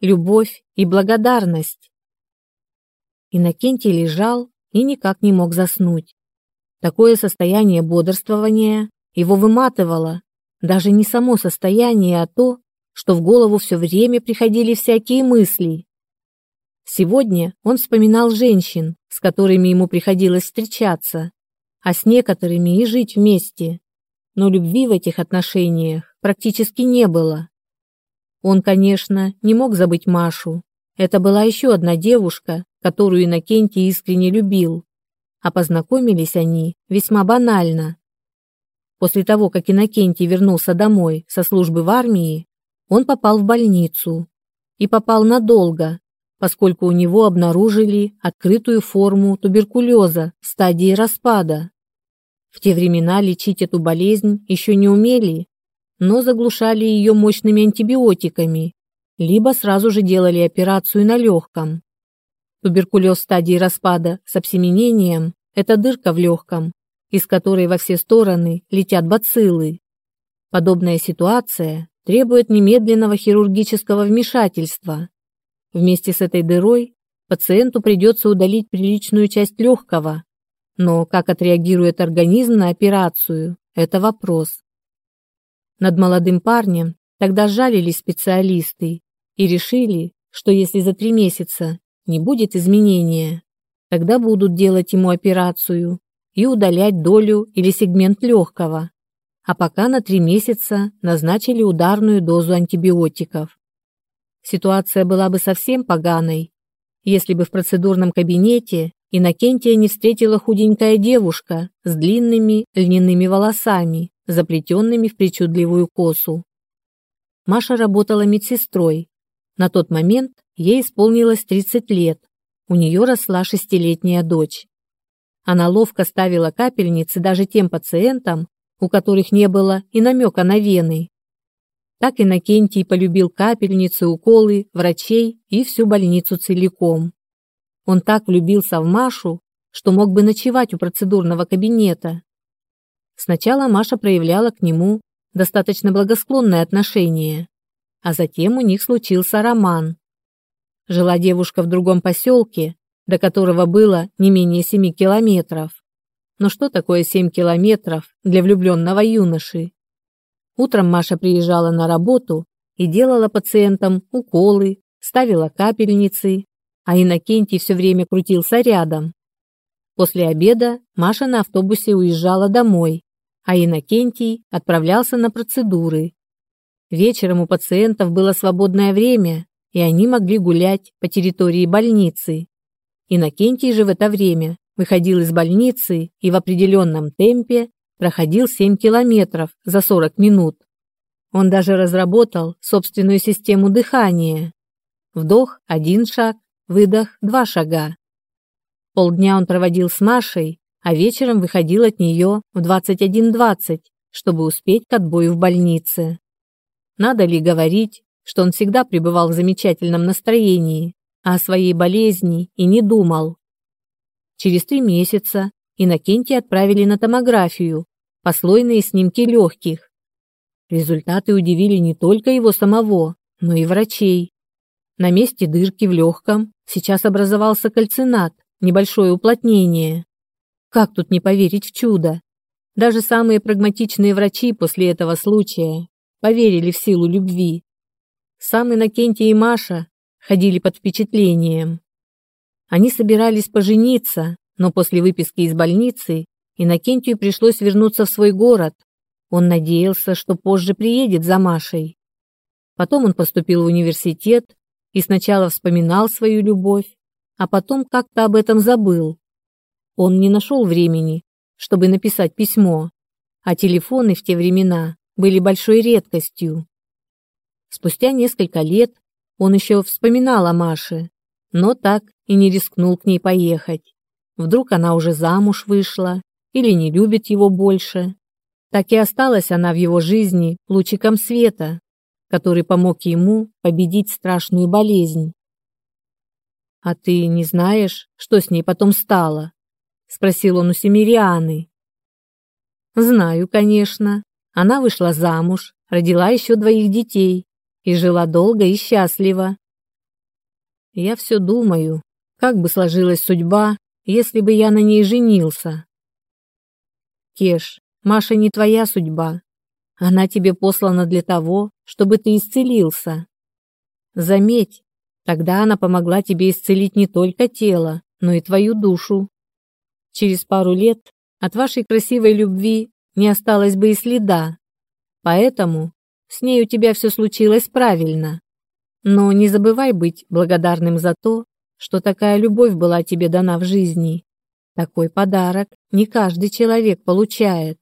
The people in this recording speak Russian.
любовь и благодарность. Иннокентий лежал и никак не мог заснуть. Такое состояние бодрствования его выматывало, даже не само состояние, а то, что в голову все время приходили всякие мысли. Сегодня он вспоминал женщин, с которыми ему приходилось встречаться, а с некоторыми и жить вместе. Но любви в этих отношениях практически не было. Он, конечно, не мог забыть Машу. Это была еще одна девушка, которую Иннокентий искренне любил. А познакомились они весьма банально. После того, как Иннокентий вернулся домой со службы в армии, он попал в больницу. И попал надолго, поскольку у него обнаружили открытую форму туберкулеза в стадии распада. В те времена лечить эту болезнь еще не умели, но заглушали ее мощными антибиотиками, либо сразу же делали операцию на легком. Туберкулез стадии распада с обсеменением – это дырка в легком, из которой во все стороны летят бациллы. Подобная ситуация требует немедленного хирургического вмешательства. Вместе с этой дырой пациенту придется удалить приличную часть легкого, но как отреагирует организм на операцию – это вопрос. Над молодым парнем тогда жалились специалисты и решили, что если за три месяца не будет изменения, тогда будут делать ему операцию и удалять долю или сегмент легкого, а пока на три месяца назначили ударную дозу антибиотиков. Ситуация была бы совсем поганой, если бы в процедурном кабинете Иннокентия не встретила худенькая девушка с длинными льняными волосами, заплетенными в причудливую косу. Маша работала медсестрой. На тот момент ей исполнилось 30 лет. У нее росла шестилетняя дочь. Она ловко ставила капельницы даже тем пациентам, у которых не было и намека на вены. Так Иннокентий полюбил капельницы, уколы, врачей и всю больницу целиком. Он так влюбился в Машу, что мог бы ночевать у процедурного кабинета. Сначала Маша проявляла к нему достаточно благосклонное отношение, а затем у них случился роман. Жила девушка в другом поселке, до которого было не менее семи километров. Но что такое семь километров для влюбленного юноши? Утром Маша приезжала на работу и делала пациентам уколы, ставила капельницы, а Иннокентий все время крутился рядом. После обеда Маша на автобусе уезжала домой, а Иннокентий отправлялся на процедуры. Вечером у пациентов было свободное время, и они могли гулять по территории больницы. Иннокентий же в это время выходил из больницы и в определенном темпе проходил 7 километров за 40 минут. Он даже разработал собственную систему дыхания. Вдох – один шаг, выдох – два шага. Полдня он проводил с Машей, а вечером выходил от нее в 21.20, чтобы успеть к отбою в больнице. Надо ли говорить, что он всегда пребывал в замечательном настроении, а о своей болезни и не думал. Через три месяца Иннокентия отправили на томографию, послойные снимки легких. Результаты удивили не только его самого, но и врачей. На месте дырки в легком сейчас образовался кальцинат, небольшое уплотнение. Как тут не поверить в чудо? Даже самые прагматичные врачи после этого случая поверили в силу любви. Сам Иннокентий и Маша ходили под впечатлением. Они собирались пожениться, но после выписки из больницы Иннокентию пришлось вернуться в свой город. Он надеялся, что позже приедет за Машей. Потом он поступил в университет и сначала вспоминал свою любовь, а потом как-то об этом забыл. Он не нашел времени, чтобы написать письмо, а телефоны в те времена были большой редкостью. Спустя несколько лет он еще вспоминал о Маше, но так и не рискнул к ней поехать. Вдруг она уже замуж вышла или не любит его больше. Так и осталась она в его жизни лучиком света, который помог ему победить страшную болезнь. «А ты не знаешь, что с ней потом стало?» — спросил он у Семирианы. «Знаю, конечно. Она вышла замуж, родила еще двоих детей и жила долго и счастливо. Я все думаю, как бы сложилась судьба, если бы я на ней женился. Кеш, Маша не твоя судьба. Она тебе послана для того, чтобы ты исцелился. Заметь, тогда она помогла тебе исцелить не только тело, но и твою душу. Через пару лет от вашей красивой любви не осталось бы и следа. Поэтому с ней у тебя все случилось правильно. Но не забывай быть благодарным за то, что такая любовь была тебе дана в жизни. Такой подарок не каждый человек получает.